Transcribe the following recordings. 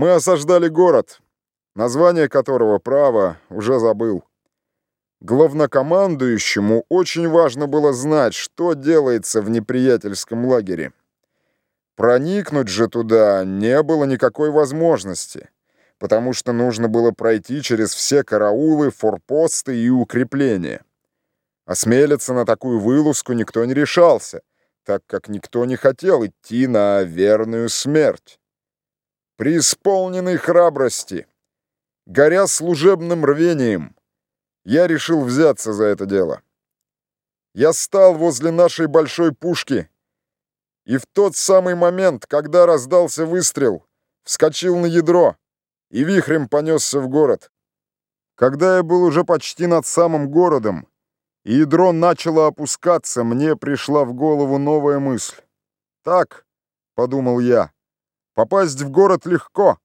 Мы осаждали город, название которого, право, уже забыл. Главнокомандующему очень важно было знать, что делается в неприятельском лагере. Проникнуть же туда не было никакой возможности, потому что нужно было пройти через все караулы, форпосты и укрепления. Осмелиться на такую вылазку никто не решался, так как никто не хотел идти на верную смерть. При исполненной храбрости, горя служебным рвением, я решил взяться за это дело. Я стал возле нашей большой пушки, и в тот самый момент, когда раздался выстрел, вскочил на ядро и вихрем понесся в город. Когда я был уже почти над самым городом, и ядро начало опускаться, мне пришла в голову новая мысль. «Так», — подумал я, — «попасть в город легко,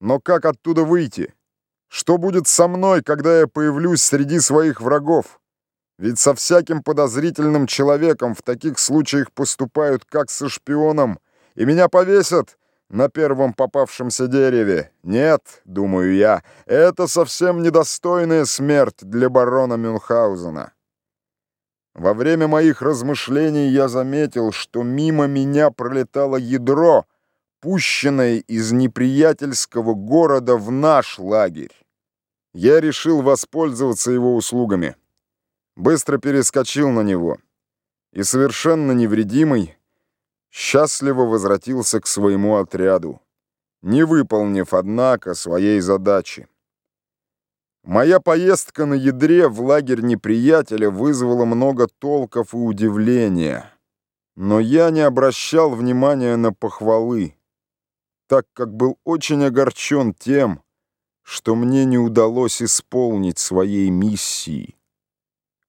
но как оттуда выйти? Что будет со мной, когда я появлюсь среди своих врагов? Ведь со всяким подозрительным человеком в таких случаях поступают как со шпионом, и меня повесят на первом попавшемся дереве. Нет, думаю я, это совсем недостойная смерть для барона Мюнхгаузена». Во время моих размышлений я заметил, что мимо меня пролетало ядро, пущенное из неприятельского города в наш лагерь. Я решил воспользоваться его услугами. Быстро перескочил на него и, совершенно невредимый, счастливо возвратился к своему отряду, не выполнив, однако, своей задачи. Моя поездка на ядре в лагерь неприятеля вызвала много толков и удивления. Но я не обращал внимания на похвалы, так как был очень огорчен тем, что мне не удалось исполнить своей миссии.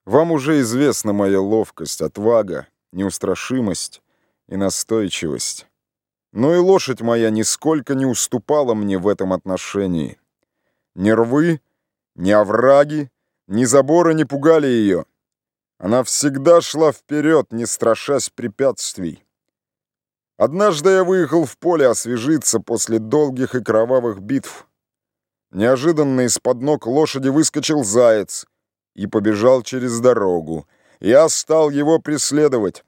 Вам уже известна моя ловкость, отвага, неустрашимость и настойчивость. Но и лошадь моя нисколько не уступала мне в этом отношении. Нервы — ни овраги, ни заборы не пугали ее. Она всегда шла вперед, не страшась препятствий. Однажды я выехал в поле освежиться после долгих и кровавых битв. Неожиданно из-под ног лошади выскочил заяц и побежал через дорогу. Я стал его преследовать.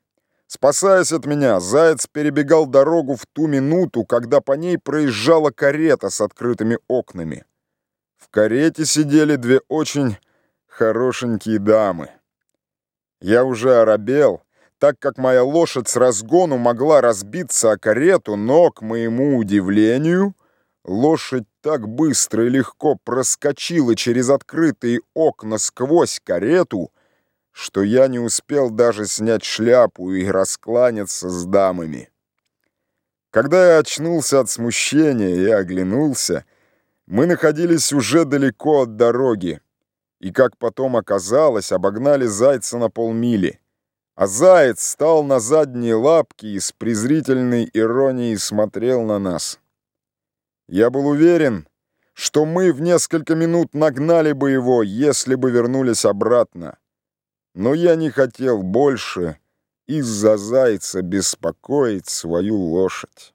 Спасаясь от меня, заяц перебегал дорогу в ту минуту, когда по ней проезжала карета с открытыми окнами. В карете сидели две очень хорошенькие дамы. Я уже оробел, так как моя лошадь с разгону могла разбиться о карету, но, к моему удивлению, лошадь так быстро и легко проскочила через открытые окна сквозь карету, что я не успел даже снять шляпу и раскланяться с дамами. Когда я очнулся от смущения и оглянулся, мы находились уже далеко от дороги, и, как потом оказалось, обогнали зайца на полмили. А заяц стал на задние лапки и с презрительной иронией смотрел на нас. Я был уверен, что мы в несколько минут нагнали бы его, если бы вернулись обратно. Но я не хотел больше из-за зайца беспокоить свою лошадь.